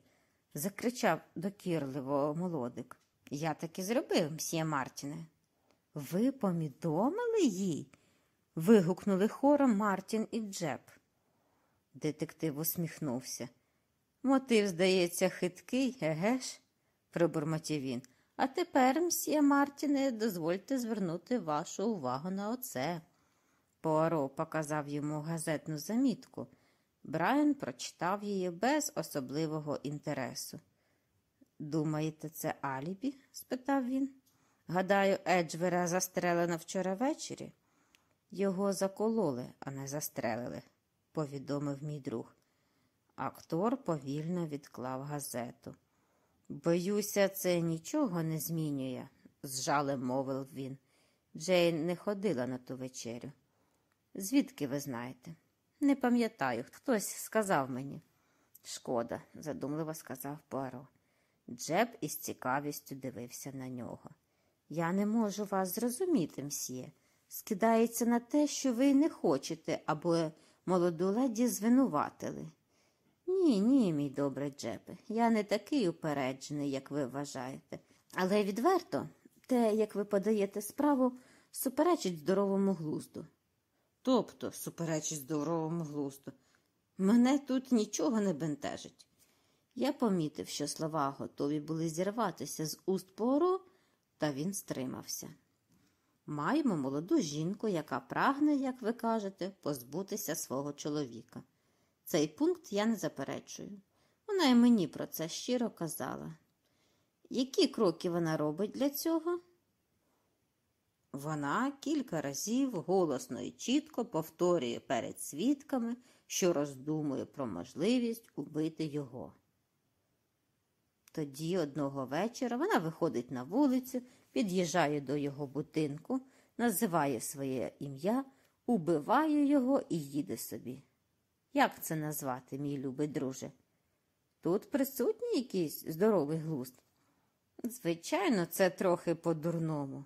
закричав докірливо молодик. Я так і зробив, мсьє Мартіне. Ви повідомили їй? вигукнули хором Мартін і Джеб. Детектив усміхнувся. Мотив, здається, хиткий, еге ж, пробурмотів він. А тепер, мсьє Мартіне, дозвольте звернути вашу увагу на оце. Пуаро показав йому газетну замітку. Брайан прочитав її без особливого інтересу. Думаєте, це Алібі? спитав він. Гадаю, Еджвера застрелено вчора ввечері. Його закололи, а не застрелили, повідомив мій друг. Актор повільно відклав газету. Боюся, це нічого не змінює, з жалем мовив він. Джейн не ходила на ту вечерю. Звідки ви знаєте? Не пам'ятаю, хтось сказав мені. Шкода, задумливо сказав Пуаро. Джеб із цікавістю дивився на нього. Я не можу вас зрозуміти, мсьє. Скидається на те, що ви не хочете, аби молоду леді звинуватили. Ні, ні, мій добрий Джебе, я не такий упереджений, як ви вважаєте. Але відверто, те, як ви подаєте справу, суперечить здоровому глузду. Тобто, суперечить здоровому глузду, мене тут нічого не бентежить. Я помітив, що слова готові були зірватися з уст Поро, та він стримався. Маємо молоду жінку, яка прагне, як ви кажете, позбутися свого чоловіка. Цей пункт я не заперечую. Вона і мені про це щиро казала. Які кроки вона робить для цього? Вона кілька разів голосно і чітко повторює перед свідками, що роздумує про можливість убити його. Тоді одного вечора вона виходить на вулицю, під'їжджає до його будинку, називає своє ім'я, убиває його і їде собі. Як це назвати, мій любий друже? Тут присутній якийсь здоровий глузд. Звичайно, це трохи по-дурному.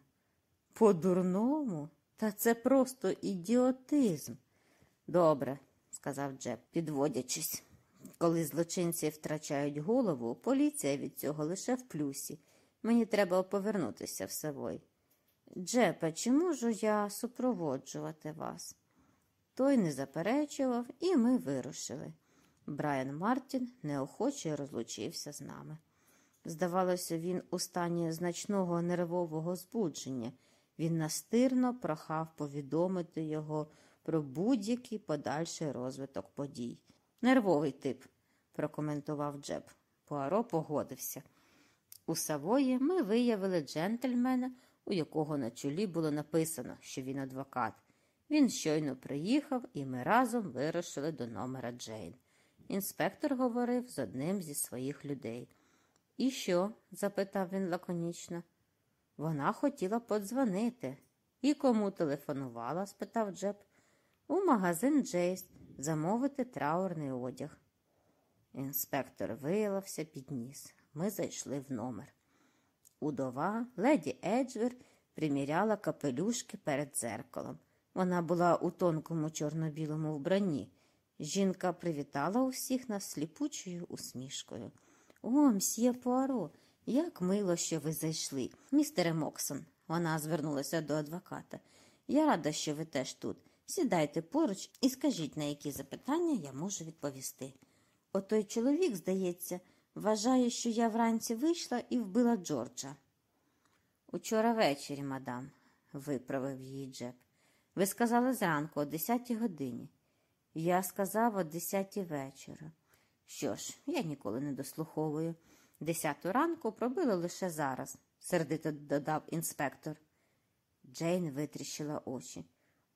По-дурному? Та це просто ідіотизм. Добре, сказав Джеб, підводячись. Коли злочинці втрачають голову, поліція від цього лише в плюсі. Мені треба повернутися в Савой. Джепе, чи можу я супроводжувати вас? Той не заперечував, і ми вирушили. Брайан Мартін неохоче розлучився з нами. Здавалося, він у стані значного нервового збудження. Він настирно прохав повідомити його про будь-який подальший розвиток подій. Нервовий тип, прокоментував Джеб. Пуаро погодився. У Савої ми виявили джентльмена, у якого на чолі було написано, що він адвокат. Він щойно приїхав, і ми разом вирушили до номера Джейн. Інспектор говорив з одним зі своїх людей. І що? запитав він лаконічно. Вона хотіла подзвонити. І кому телефонувала? спитав Джеб. У магазин Джейс замовити траурний одяг. Інспектор виявився підніс. Ми зайшли в номер. Удова, леді Еджвер, приміряла капелюшки перед дзеркалом. Вона була у тонкому чорно-білому вбранні. Жінка привітала усіх нас сліпучою усмішкою. О, мсьє Пуаро, як мило, що ви зайшли. Містере Моксон, вона звернулася до адвоката. Я рада, що ви теж тут. Сідайте поруч і скажіть, на які запитання я можу відповісти. Отой чоловік, здається, вважає, що я вранці вийшла і вбила Джорджа. Учора ввечері, мадам, виправив її Джеб. Ви сказали зранку, о десятій годині. Я сказав о десятій вечора. Що ж, я ніколи не дослуховую. Десяту ранку пробили лише зараз, сердито додав інспектор. Джейн витріщила очі.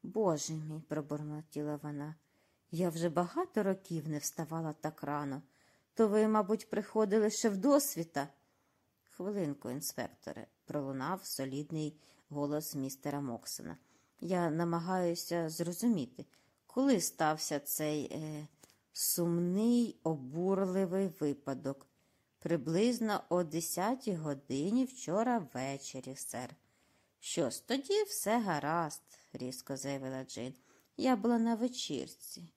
Боже мій, пробормотіла вона. Я вже багато років не вставала так рано. То ви, мабуть, приходили ще в досвіта. Хвилинку, інспекторе, пролунав солідний голос містера Моксона. Я намагаюся зрозуміти, коли стався цей е, сумний, обурливий випадок. Приблизно о десятій годині вчора ввечері, сер. Що ж, тоді все гаразд, різко заявила Джейн. Я була на вечірці.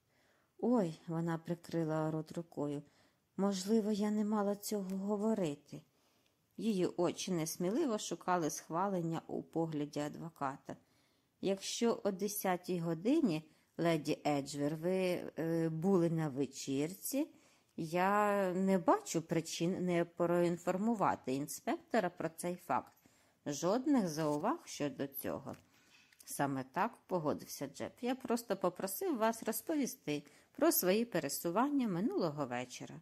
Ой, вона прикрила рот рукою. Можливо, я не мала цього говорити. Її очі несміливо шукали схвалення у погляді адвоката. Якщо о десятій годині, леді Еджвер, ви е, були на вечірці, я не бачу причин не проінформувати інспектора про цей факт. Жодних зауваг щодо цього. Саме так погодився Джеб. Я просто попросив вас розповісти про свої пересування минулого вечора.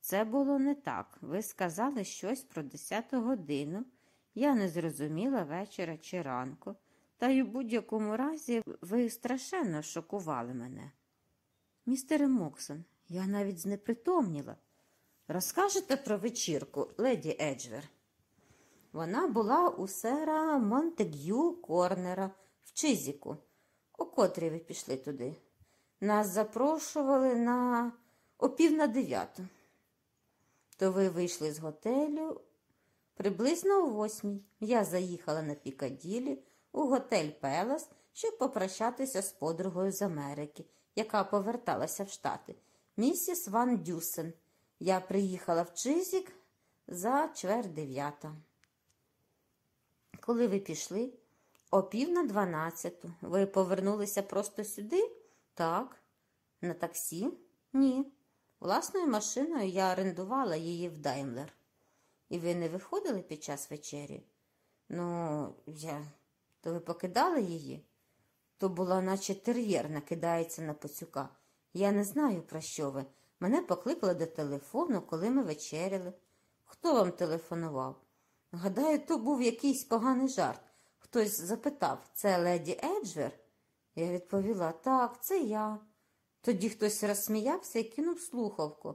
Це було не так. Ви сказали щось про десяту годину. Я не зрозуміла вечора чи ранку, та й у будь-якому разі ви страшенно шокували мене. Містере Моксон, я навіть знепритомніла. Розкажете про вечірку, леді Еджвер? Вона була у сера Монтег'ю Корнера в Чизіку. О котрій ви пішли туди? Нас запрошували на опів на дев'яту. То ви вийшли з готелю приблизно о восьмій. Я заїхала на Пікаділі у готель Пелас, щоб попрощатися з подругою з Америки, яка поверталася в Штати, місіс Ван Дюсен. Я приїхала в Чизік за чверть дев'ята. Коли ви пішли? О пів на дванадцяту. Ви повернулися просто сюди? Так. На таксі? Ні. Власною машиною я орендувала її в Даймлер. І ви не виходили під час вечері? Ну, я. То ви покидали її? То була, наче тер'єр накидається на пацюка. Я не знаю, про що ви. Мене покликали до телефону, коли ми вечеряли. Хто вам телефонував? Гадаю, то був якийсь поганий жарт. Хтось запитав, це леді Еджвер? Я відповіла, так, це я. Тоді хтось розсміявся і кинув слухавку.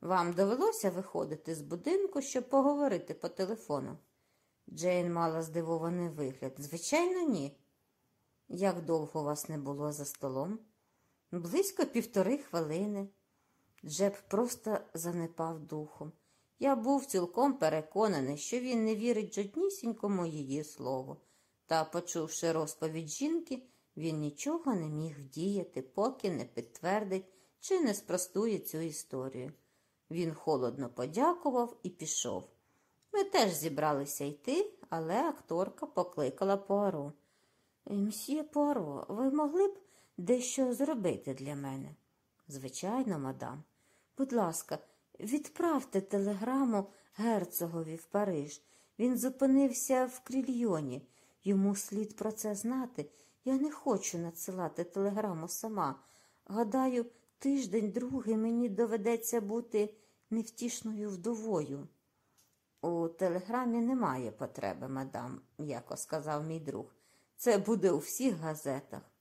Вам довелося виходити з будинку, щоб поговорити по телефону? Джейн мала здивований вигляд. Звичайно, ні. Як довго вас не було за столом? Близько півтори хвилини. Джеб просто занепав духом. Я був цілком переконаний, що він не вірить жоднісінькому її слову. Та, почувши розповідь жінки, він нічого не міг вдіяти, поки не підтвердить чи не спростує цю історію. Він холодно подякував і пішов. Ми теж зібралися йти, але акторка покликала Пуаро. Мсьє Пуаро, ви могли б дещо зробити для мене? Звичайно, мадам. Будь ласка, відправте телеграму герцогові в Париж. Він зупинився в крільйоні. Йому слід про це знати. Я не хочу надсилати телеграму сама. Гадаю, тиждень другий мені доведеться бути невтішною вдовою. У телеграмі немає потреби, мадам, м'яко сказав мій друг. Це буде у всіх газетах.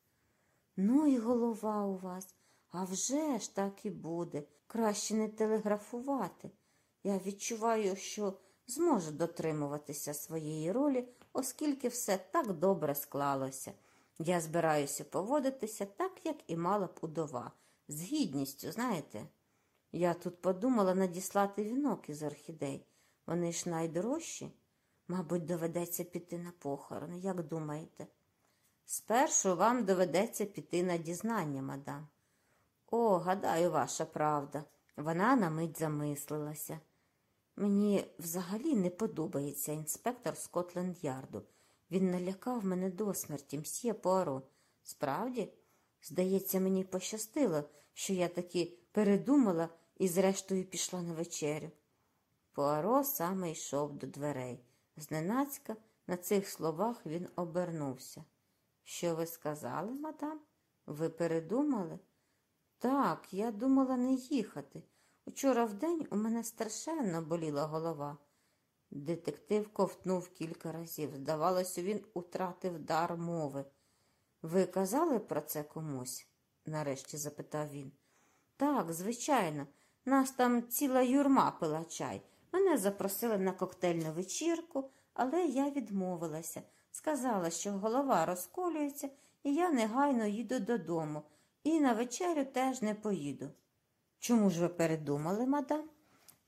Ну і голова у вас. А вже ж так і буде. Краще не телеграфувати. Я відчуваю, що зможу дотримуватися своєї ролі, оскільки все так добре склалося. Я збираюся поводитися так, як і мала б удова. З гідністю, знаєте. Я тут подумала надіслати вінок із орхідей. Вони ж найдорожчі. Мабуть, доведеться піти на похорони, як думаєте? Спершу вам доведеться піти на дізнання, мадам. О, гадаю, ваша правда. Вона на мить замислилася. Мені взагалі не подобається інспектор Скотленд-Ярду. Він налякав мене до смерті, мсьє Пуаро. Справді, здається, мені пощастило, що я таки передумала і зрештою пішла на вечерю. Пуаро саме йшов до дверей. Зненацька на цих словах він обернувся. Що ви сказали, мадам? Ви передумали? Так, я думала не їхати. Учора вдень у мене страшенно боліла голова. Детектив ковтнув кілька разів. Здавалося, він утратив дар мови. Ви казали про це комусь? нарешті запитав він. Так, звичайно, нас там ціла юрма пила чай. Мене запросили на коктейльну вечірку, але я відмовилася. Сказала, що голова розколюється, і я негайно їду додому, і на вечерю теж не поїду. Чому ж ви передумали, мадам?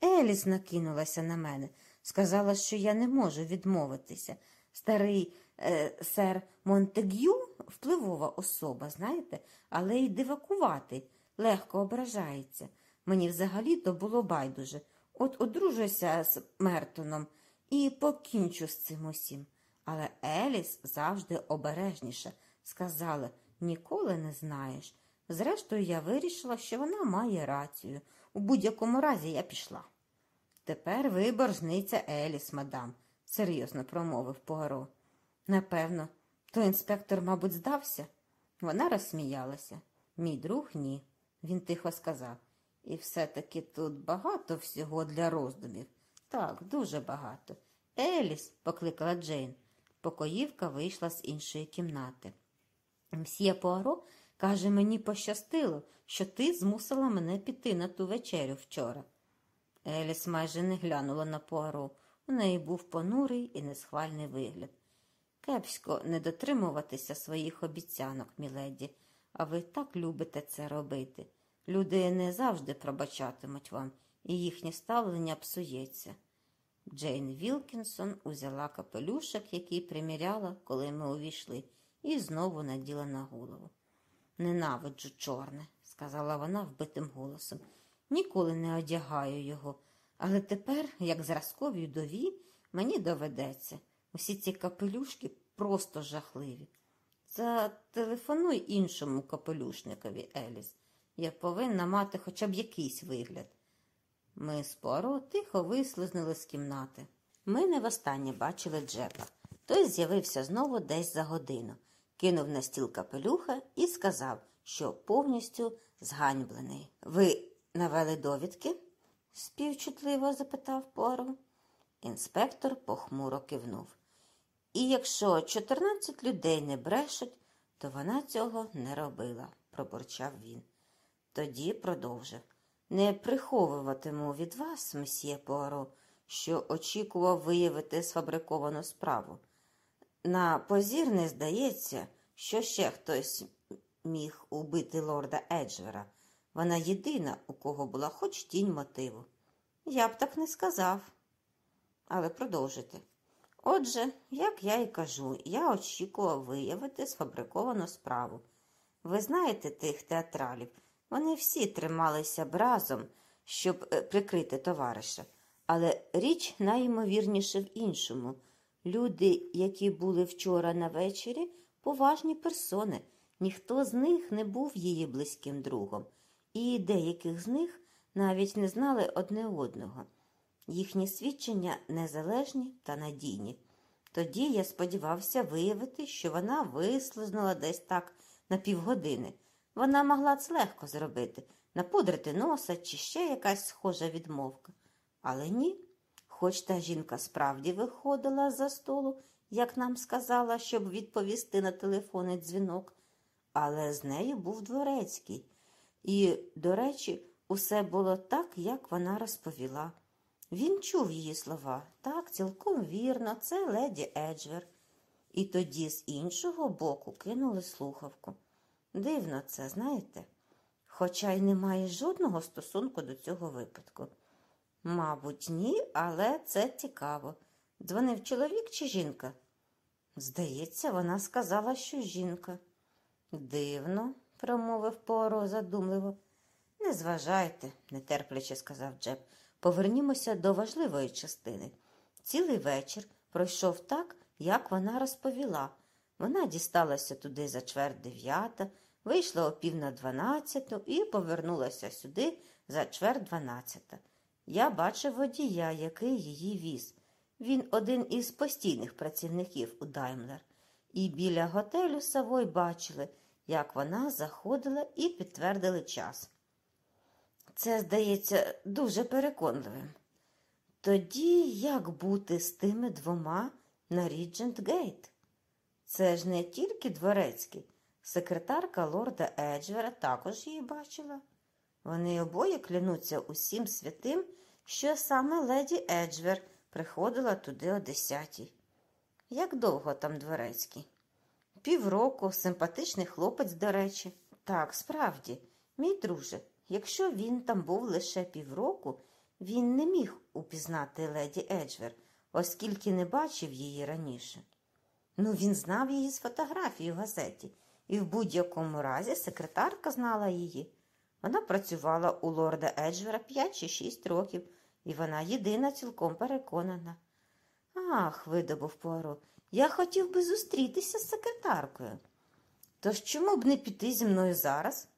Еліс накинулася на мене, сказала, що я не можу відмовитися. Старий е, сер Монтегю впливова особа, знаєте, але й дивакуватий, легко ображається. Мені взагалі то було байдуже. От одружуся з Мертоном і покінчу з цим усім. Але Еліс завжди обережніша. Сказала, ніколи не знаєш. Зрештою, я вирішила, що вона має рацію. У будь-якому разі я пішла. Тепер ви боржниця Еліс, мадам, серйозно промовив Пуаро. Напевно, то інспектор, мабуть, здався. Вона розсміялася. Мій друг ні. Він тихо сказав. І все-таки тут багато всього для роздумів. Так, дуже багато. Еліс, покликала Джейн. Покоївка вийшла з іншої кімнати. Мсьє Пуаро каже, мені пощастило, що ти змусила мене піти на ту вечерю вчора. Еліс майже не глянула на Пуаро. У неї був понурий і несхвальний вигляд. Кепсько не дотримуватися своїх обіцянок, міледі, а ви так любите це робити. Люди не завжди пробачатимуть вам, і їхнє ставлення псується. Джейн Вілкінсон узяла капелюшок, який приміряла, коли ми увійшли, і знову наділа на голову. Ненавиджу чорне, сказала вона вбитим голосом. Ніколи не одягаю його, але тепер, як зразковій дові, мені доведеться. Усі ці капелюшки просто жахливі. Зателефонуй іншому капелюшникові, Еліс. Я повинна мати хоча б якийсь вигляд. Ми з Пуаро тихо вислизнули з кімнати. Ми не востаннє бачили Джепа. Той з'явився знову десь за годину, кинув на стіл капелюха і сказав, що повністю зганьблений. Ви навели довідки? співчутливо запитав Пуаро. Інспектор похмуро кивнув. І якщо 14 людей не брешуть, то вона цього не робила, пробурчав він. Тоді продовжив. Не приховуватиму від вас, месьє Пуаро, що очікував виявити сфабриковану справу. На позір не здається, що ще хтось міг убити лорда Еджвера. Вона єдина, у кого була хоч тінь мотиву. Я б так не сказав. Але продовжити. Отже, як я і кажу, я очікував виявити сфабриковану справу. Ви знаєте тих театралів, вони всі трималися б разом, щоб е, прикрити товариша. Але річ найімовірніше в іншому. Люди, які були вчора на вечері, поважні персони. Ніхто з них не був її близьким другом, і деяких з них навіть не знали одне одного. Їхні свідчення незалежні та надійні. Тоді я сподівався виявити, що вона вислизнула десь так на півгодини. Вона могла це легко зробити, напудрити носа чи ще якась схожа відмовка. Але ні, хоч та жінка справді виходила за столу, як нам сказала, щоб відповісти на телефонний дзвінок, але з нею був дворецький. І, до речі, усе було так, як вона розповіла. Він чув її слова. Так, цілком вірно, це леді Еджвер. І тоді з іншого боку кинули слухавку. Дивно це, знаєте? Хоча й немає жодного стосунку до цього випадку. Мабуть, ні, але це цікаво. Дзвонив чоловік чи жінка? Здається, вона сказала, що жінка. Дивно, промовив Поро задумливо. Не зважайте, нетерпляче сказав Джеб. Повернімося до важливої частини. Цілий вечір пройшов так, як вона розповіла. Вона дісталася туди за чверть дев'ята, вийшла о пів на дванадцяту і повернулася сюди за чверть дванадцята. Я бачив водія, який її віз. Він один із постійних працівників у Даймлер. І біля готелю Савой бачили, як вона заходила і підтвердили час. Це, здається, дуже переконливим. Тоді як бути з тими двома на Ріджент Гейт? Це ж не тільки дворецький, секретарка лорда Еджвера також її бачила. Вони обоє клянуться усім святим, що саме леді Еджвер приходила туди о десятій. Як довго там дворецький? Півроку, симпатичний хлопець, до речі. Так, справді, мій друже, якщо він там був лише півроку, він не міг упізнати леді Еджвер, оскільки не бачив її раніше. Ну, він знав її з фотографії в газеті, і в будь-якому разі секретарка знала її. Вона працювала у лорда Еджвера 5 чи 6 років, і вона єдина цілком переконана. Ах, видобув Пуаро, я хотів би зустрітися з секретаркою. Тож чому б не піти зі мною зараз?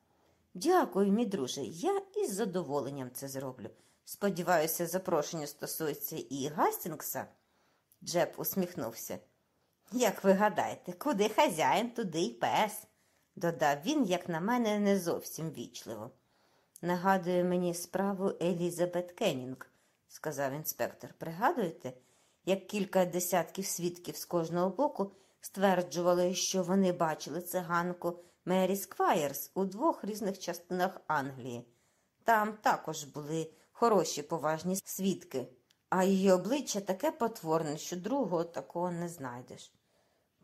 Дякую, мій друже, я із задоволенням це зроблю. Сподіваюся, запрошення стосується і Гастінгса. Джеб усміхнувся. Як ви гадаєте, куди хазяїн, туди й пес, додав він, як на мене, не зовсім вічливо. Нагадує мені справу Елізабет Кеннінг, сказав інспектор. Пригадуєте, як кілька десятків свідків з кожного боку стверджували, що вони бачили циганку Мері Сквайрс у двох різних частинах Англії. Там також були хороші поважні свідки, а її обличчя таке потворне, що другого такого не знайдеш.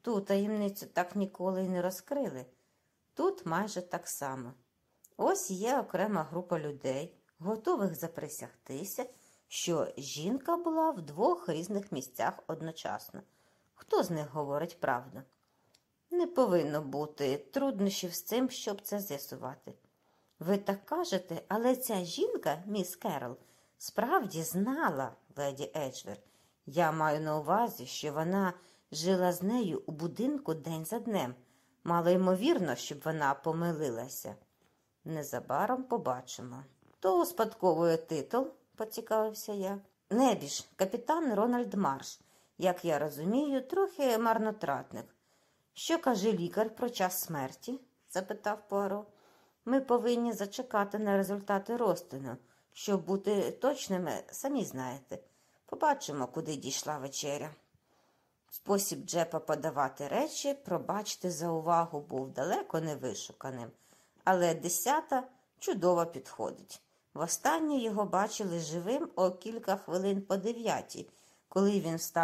Ту таємницю так ніколи й не розкрили. Тут майже так само. Ось є окрема група людей, готових заприсягтися, що жінка була в двох різних місцях одночасно. Хто з них говорить правду? Не повинно бути труднощів з цим, щоб це з'ясувати. Ви так кажете, але ця жінка, міс Керол, справді знала леді Еджвер. Я маю на увазі, що вона жила з нею у будинку день за днем. Мало ймовірно, щоб вона помилилася. Незабаром побачимо. То успадковує титул, поцікавився я. Небіж, капітан Рональд Марш, як я розумію, трохи марнотратник. Що каже лікар про час смерті? запитав Пуаро. Ми повинні зачекати на результати розтину, щоб бути точними, самі знаєте. Побачимо, куди дійшла вечеря. Спосіб Джепа подавати речі, пробачте за увагу, був далеко не вишуканим, але десята чудово підходить. Востаннє його бачили живим о кілька хвилин по дев'ятій, коли він став